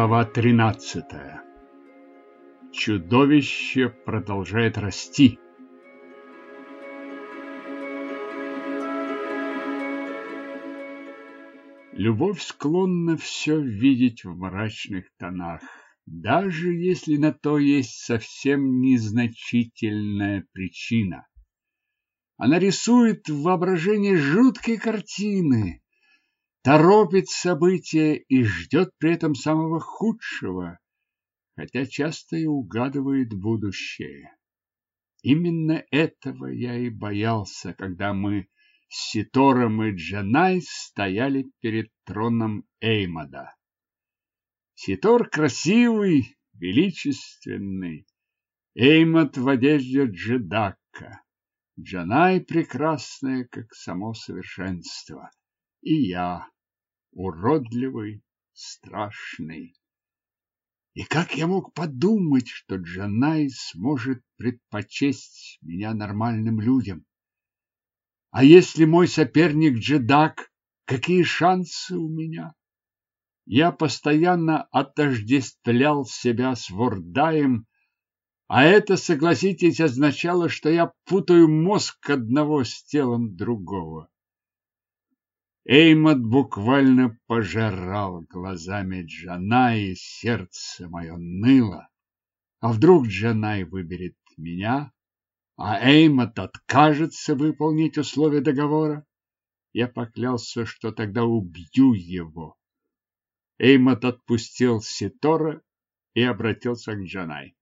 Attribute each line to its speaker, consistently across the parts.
Speaker 1: Глава 13. Чудовище продолжает расти. Любовь склонна все видеть в мрачных тонах, даже если на то есть совсем незначительная причина. Она рисует в воображении жуткие картины, торопит события и ждет при этом самого худшего, хотя часто и угадывает будущее. Именно этого я и боялся, когда мы с Ситором и Джанай стояли перед троном Эймада. Ситор красивый, величественный, Эймад в одежде джедака, Джанай прекрасная, как само совершенство и я уродливый, страшный. И как я мог подумать, что Джанай сможет предпочесть меня нормальным людям? А если мой соперник Джедак, какие шансы у меня? Я постоянно отождествлял себя с Вордаем, а это, согласитесь, означало, что я путаю мозг одного с телом другого. Эймот буквально пожирал глазами Джана, и сердце мое ныло. А вдруг Джанай выберет меня, а Эймот откажется выполнить условия договора? Я поклялся, что тогда убью его. Эймот отпустил Ситора и обратился к Джанай.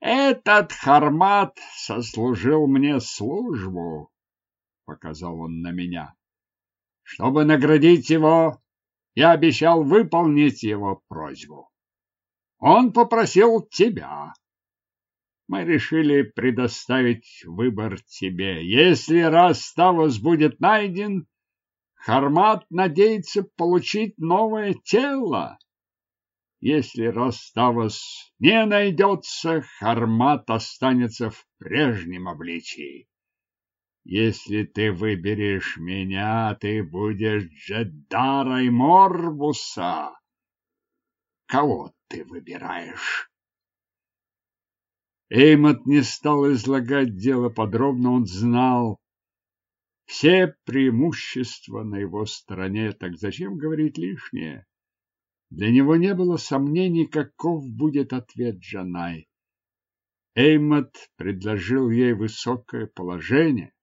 Speaker 1: Этот хармат сослужил мне службу, показал он на меня. Чтобы наградить его, я обещал выполнить его просьбу. Он попросил тебя. Мы решили предоставить выбор тебе. Если Раставос будет найден, Хармат надеется получить новое тело. Если Раставос не найдется, Хармат останется в прежнем обличии. Если ты выберешь меня, ты будешь Джедарой Морбуса. Кого ты выбираешь? Эймот не стал излагать дело подробно, он знал все преимущества на его стороне, так зачем говорить лишнее? Для него не было сомнений, каков будет ответ Джанай. Эймот предложил ей высокое положение,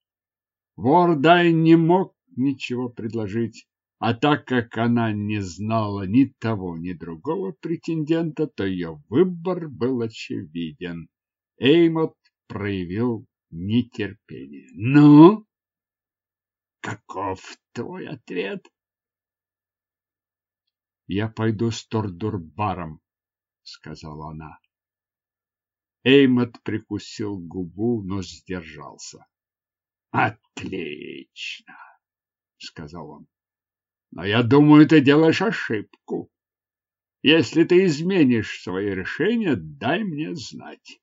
Speaker 1: Вордай не мог ничего предложить, а так как она не знала ни того, ни другого претендента, то ее выбор был очевиден. Эймот проявил нетерпение. «Ну, каков твой ответ?» «Я пойду с Тордурбаром», — сказала она. Эймот прикусил губу, но сдержался. Отлично, сказал он. Но я думаю, ты делаешь ошибку. Если ты изменишь свое решение, дай мне знать.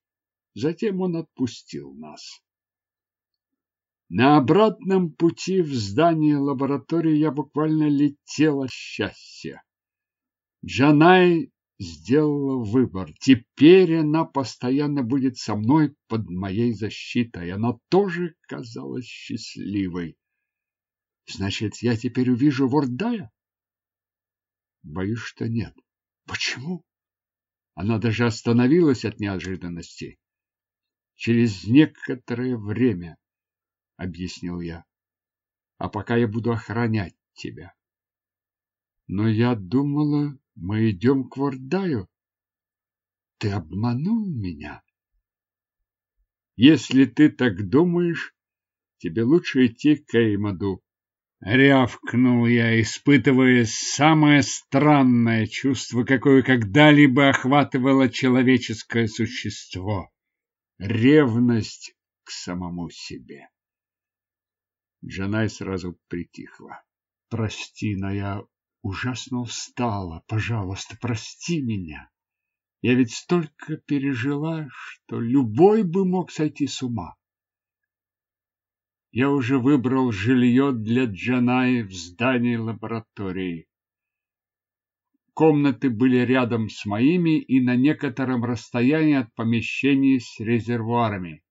Speaker 1: Затем он отпустил нас. На обратном пути в здание лаборатории я буквально летел от счастья. Джанай сделала выбор. Теперь она постоянно будет со мной под моей защитой. Она тоже казалась счастливой. Значит, я теперь увижу Вордая? Боюсь, что нет. Почему? Она даже остановилась от неожиданности. Через некоторое время, объяснил я. А пока я буду охранять тебя. Но я думала, мы идем к Вардаю. Ты обманул меня. Если ты так думаешь, тебе лучше идти к Эймаду. Рявкнул я, испытывая самое странное чувство, какое когда-либо охватывало человеческое существо. Ревность к самому себе. Джанай сразу притихла. Прости, но я ужасно устала. Пожалуйста, прости меня. Я ведь столько пережила, что любой бы мог сойти с ума. Я уже выбрал жилье для Джанаи в здании лаборатории. комнаты были рядом с моими и на некотором расстоянии от помещений с резервуарами.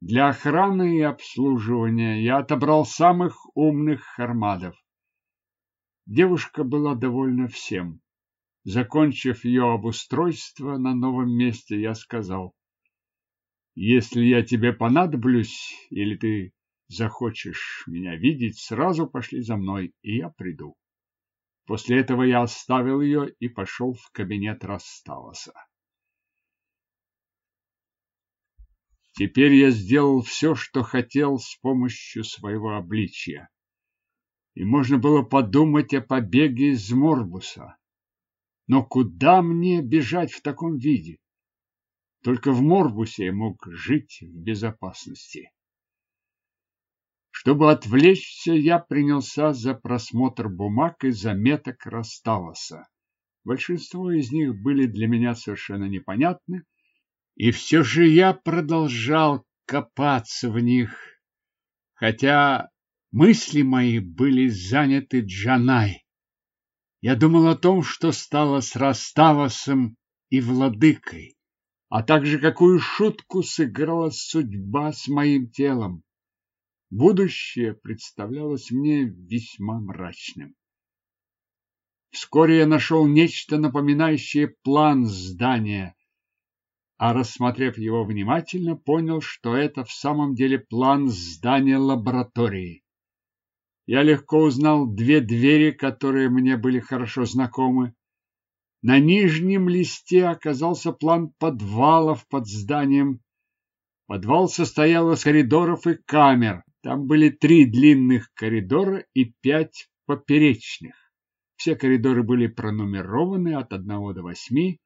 Speaker 1: Для охраны и обслуживания я отобрал самых умных армадов. Девушка была довольна всем. Закончив ее обустройство на новом месте, я сказал, «Если я тебе понадоблюсь или ты захочешь меня видеть, сразу пошли за мной, и я приду». После этого я оставил ее и пошел в кабинет Расставаса. Теперь я сделал все, что хотел с помощью своего обличия. И можно было подумать о побеге из Морбуса. Но куда мне бежать в таком виде? Только в Морбусе я мог жить в безопасности. Чтобы отвлечься, я принялся за просмотр бумаг и заметок Расставаса. Большинство из них были для меня совершенно непонятны, и все же я продолжал копаться в них, хотя мысли мои были заняты Джанай. Я думал о том, что стало с Раставосом и Владыкой, а также какую шутку сыграла судьба с моим телом. Будущее представлялось мне весьма мрачным. Вскоре я нашел нечто напоминающее план здания, а рассмотрев его внимательно, понял, что это в самом деле план здания лаборатории я легко узнал две двери, которые мне были хорошо знакомы. На нижнем листе оказался план подвалов под зданием. Подвал состоял из коридоров и камер. Там были три длинных коридора и пять поперечных. Все коридоры были пронумерованы от одного до восьми.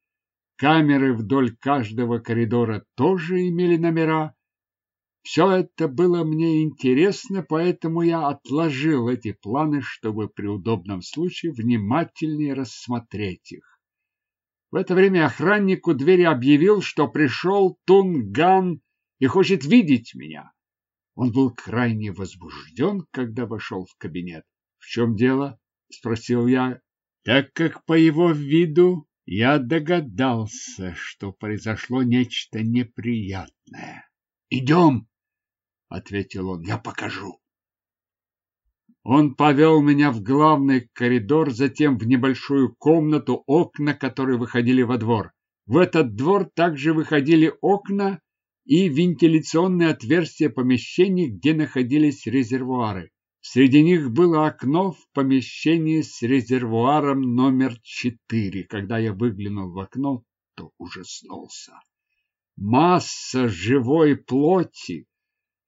Speaker 1: Камеры вдоль каждого коридора тоже имели номера. Все это было мне интересно, поэтому я отложил эти планы, чтобы при удобном случае внимательнее рассмотреть их. В это время охранник у двери объявил, что пришел Тунган и хочет видеть меня. Он был крайне возбужден, когда вошел в кабинет. — В чем дело? — спросил я, так как по его виду я догадался, что произошло нечто неприятное. — Идем! Ответил он. Я покажу. Он повел меня в главный коридор, затем в небольшую комнату, окна которые выходили во двор. В этот двор также выходили окна и вентиляционные отверстия помещений, где находились резервуары. Среди них было окно в помещении с резервуаром номер четыре. Когда я выглянул в окно, то ужаснулся. Масса живой плоти,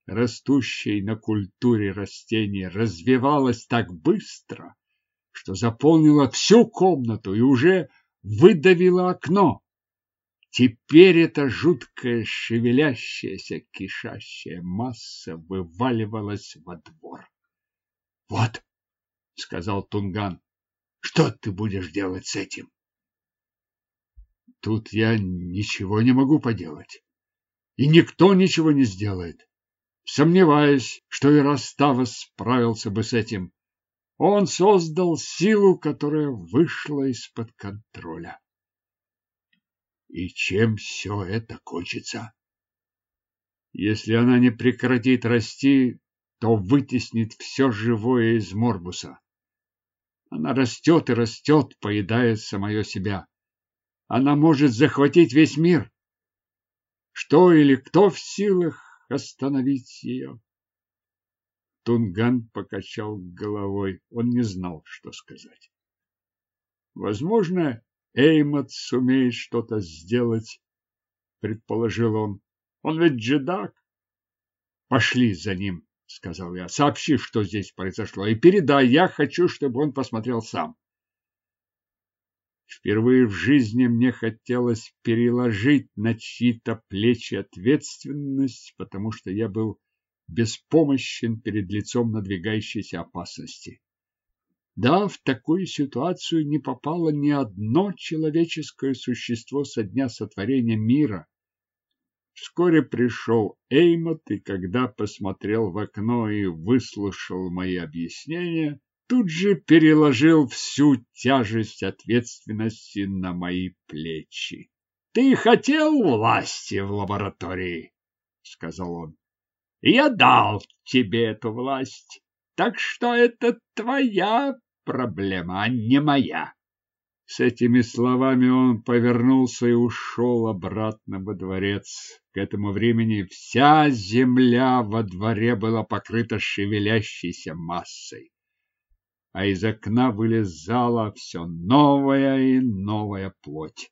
Speaker 1: растущей на культуре растений, развивалась так быстро, что заполнила всю комнату и уже выдавила окно. Теперь эта жуткая шевелящаяся кишащая масса вываливалась во двор. — Вот, — сказал Тунган, — что ты будешь делать с этим? Тут я ничего не могу поделать, и никто ничего не сделает. Сомневаюсь, что и Раставос справился бы с этим. Он создал силу, которая вышла из-под контроля. И чем все это кончится? Если она не прекратит расти, то вытеснит все живое из Морбуса. Она растет и растет, поедая самое себя. Она может захватить весь мир. Что или кто в силах остановить ее. Тунган покачал головой. Он не знал, что сказать. Возможно, Эймот сумеет что-то сделать, предположил он. Он ведь джедак. Пошли за ним, сказал я. Сообщи, что здесь произошло, и передай. Я хочу, чтобы он посмотрел сам. Впервые в жизни мне хотелось переложить на чьи-то плечи ответственность, потому что я был беспомощен перед лицом надвигающейся опасности. Да, в такую ситуацию не попало ни одно человеческое существо со дня сотворения мира. Вскоре пришел Эймот, и когда посмотрел в окно и выслушал мои объяснения, тут же переложил всю тяжесть ответственности на мои плечи. Ты хотел власти в лаборатории, сказал он. Я дал тебе эту власть, так что это твоя проблема, а не моя. С этими словами он повернулся и ушел обратно во дворец. К этому времени вся земля во дворе была покрыта шевелящейся массой, а из окна вылезала все новая и новая плоть.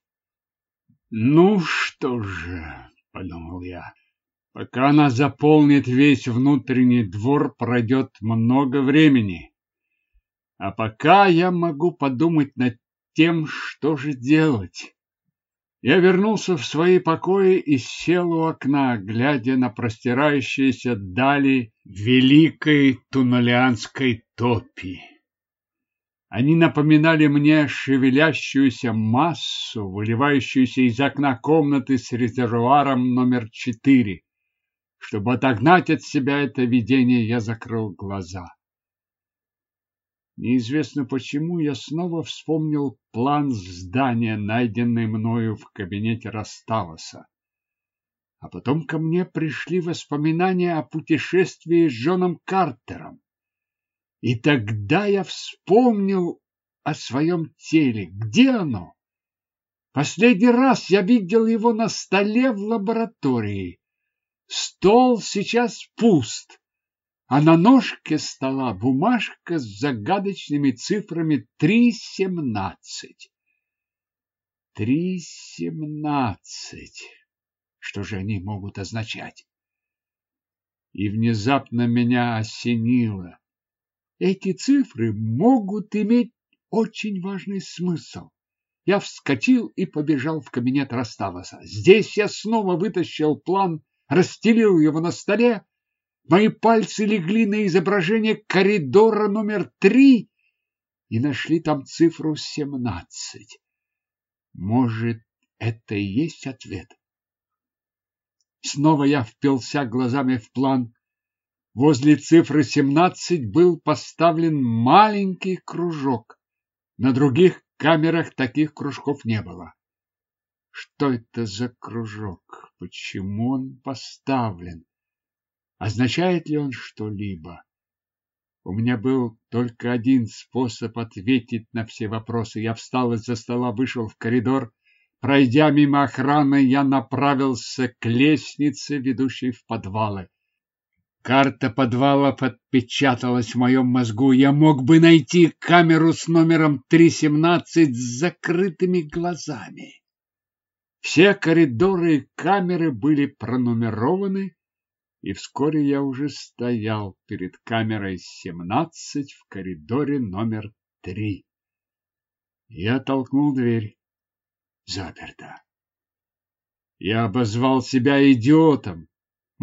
Speaker 1: «Ну что же», — подумал я, — «пока она заполнит весь внутренний двор, пройдет много времени». А пока я могу подумать над тем, что же делать. Я вернулся в свои покои и сел у окна, глядя на простирающиеся дали великой Туналианской топи. Они напоминали мне шевелящуюся массу, выливающуюся из окна комнаты с резервуаром номер четыре. Чтобы отогнать от себя это видение, я закрыл глаза. Неизвестно почему я снова вспомнил план здания, найденный мною в кабинете Раставаса. А потом ко мне пришли воспоминания о путешествии с Джоном Картером. И тогда я вспомнил о своем теле. Где оно? Последний раз я видел его на столе в лаборатории. Стол сейчас пуст а на ножке стола бумажка с загадочными цифрами 3.17. 3.17. Что же они могут означать? И внезапно меня осенило. Эти цифры могут иметь очень важный смысл. Я вскочил и побежал в кабинет Раставаса. Здесь я снова вытащил план, расстелил его на столе, Мои пальцы легли на изображение коридора номер три и нашли там цифру семнадцать. Может, это и есть ответ? Снова я впился глазами в план. Возле цифры семнадцать был поставлен маленький кружок. На других камерах таких кружков не было. Что это за кружок? Почему он поставлен? Означает ли он что-либо? У меня был только один способ ответить на все вопросы. Я встал из-за стола, вышел в коридор. Пройдя мимо охраны, я направился к лестнице, ведущей в подвалы. Карта подвалов отпечаталась в моем мозгу. Я мог бы найти камеру с номером 317 с закрытыми глазами. Все коридоры и камеры были пронумерованы, и вскоре я уже стоял перед камерой 17 в коридоре номер 3. Я толкнул дверь. Заперто. Я обозвал себя идиотом.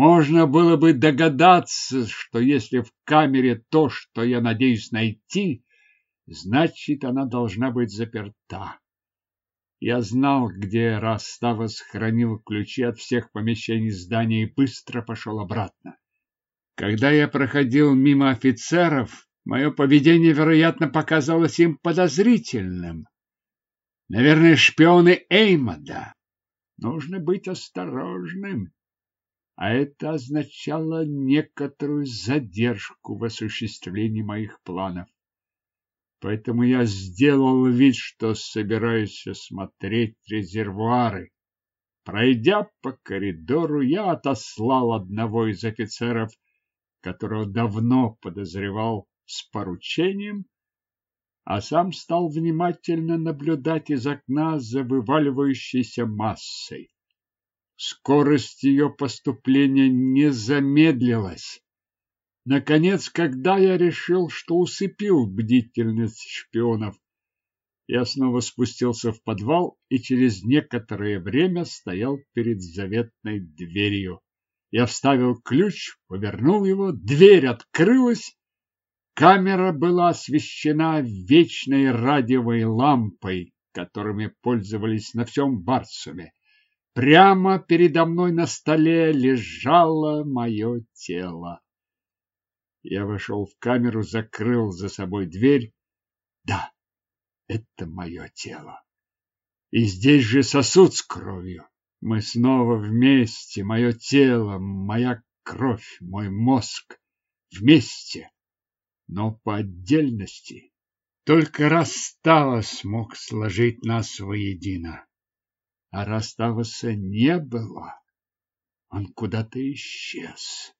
Speaker 1: Можно было бы догадаться, что если в камере то, что я надеюсь найти, значит, она должна быть заперта. Я знал, где Раставас хранил ключи от всех помещений здания и быстро пошел обратно. Когда я проходил мимо офицеров, мое поведение, вероятно, показалось им подозрительным. Наверное, шпионы Эймода. Нужно быть осторожным. А это означало некоторую задержку в осуществлении моих планов. Поэтому я сделал вид, что собираюсь осмотреть резервуары. Пройдя по коридору, я отослал одного из офицеров, которого давно подозревал с поручением, а сам стал внимательно наблюдать из окна за вываливающейся массой. Скорость ее поступления не замедлилась. Наконец, когда я решил, что усыпил бдительность шпионов, я снова спустился в подвал и через некоторое время стоял перед заветной дверью. Я вставил ключ, повернул его, дверь открылась. Камера была освещена вечной радиовой лампой, которыми пользовались на всем Барсуме. Прямо передо мной на столе лежало мое тело. Я вошел в камеру, закрыл за собой дверь. Да, это мое тело. И здесь же сосуд с кровью. Мы снова вместе, мое тело, моя кровь, мой мозг. Вместе, но по отдельности. Только Растава смог сложить нас воедино. А Раставаса не было. Он куда-то исчез.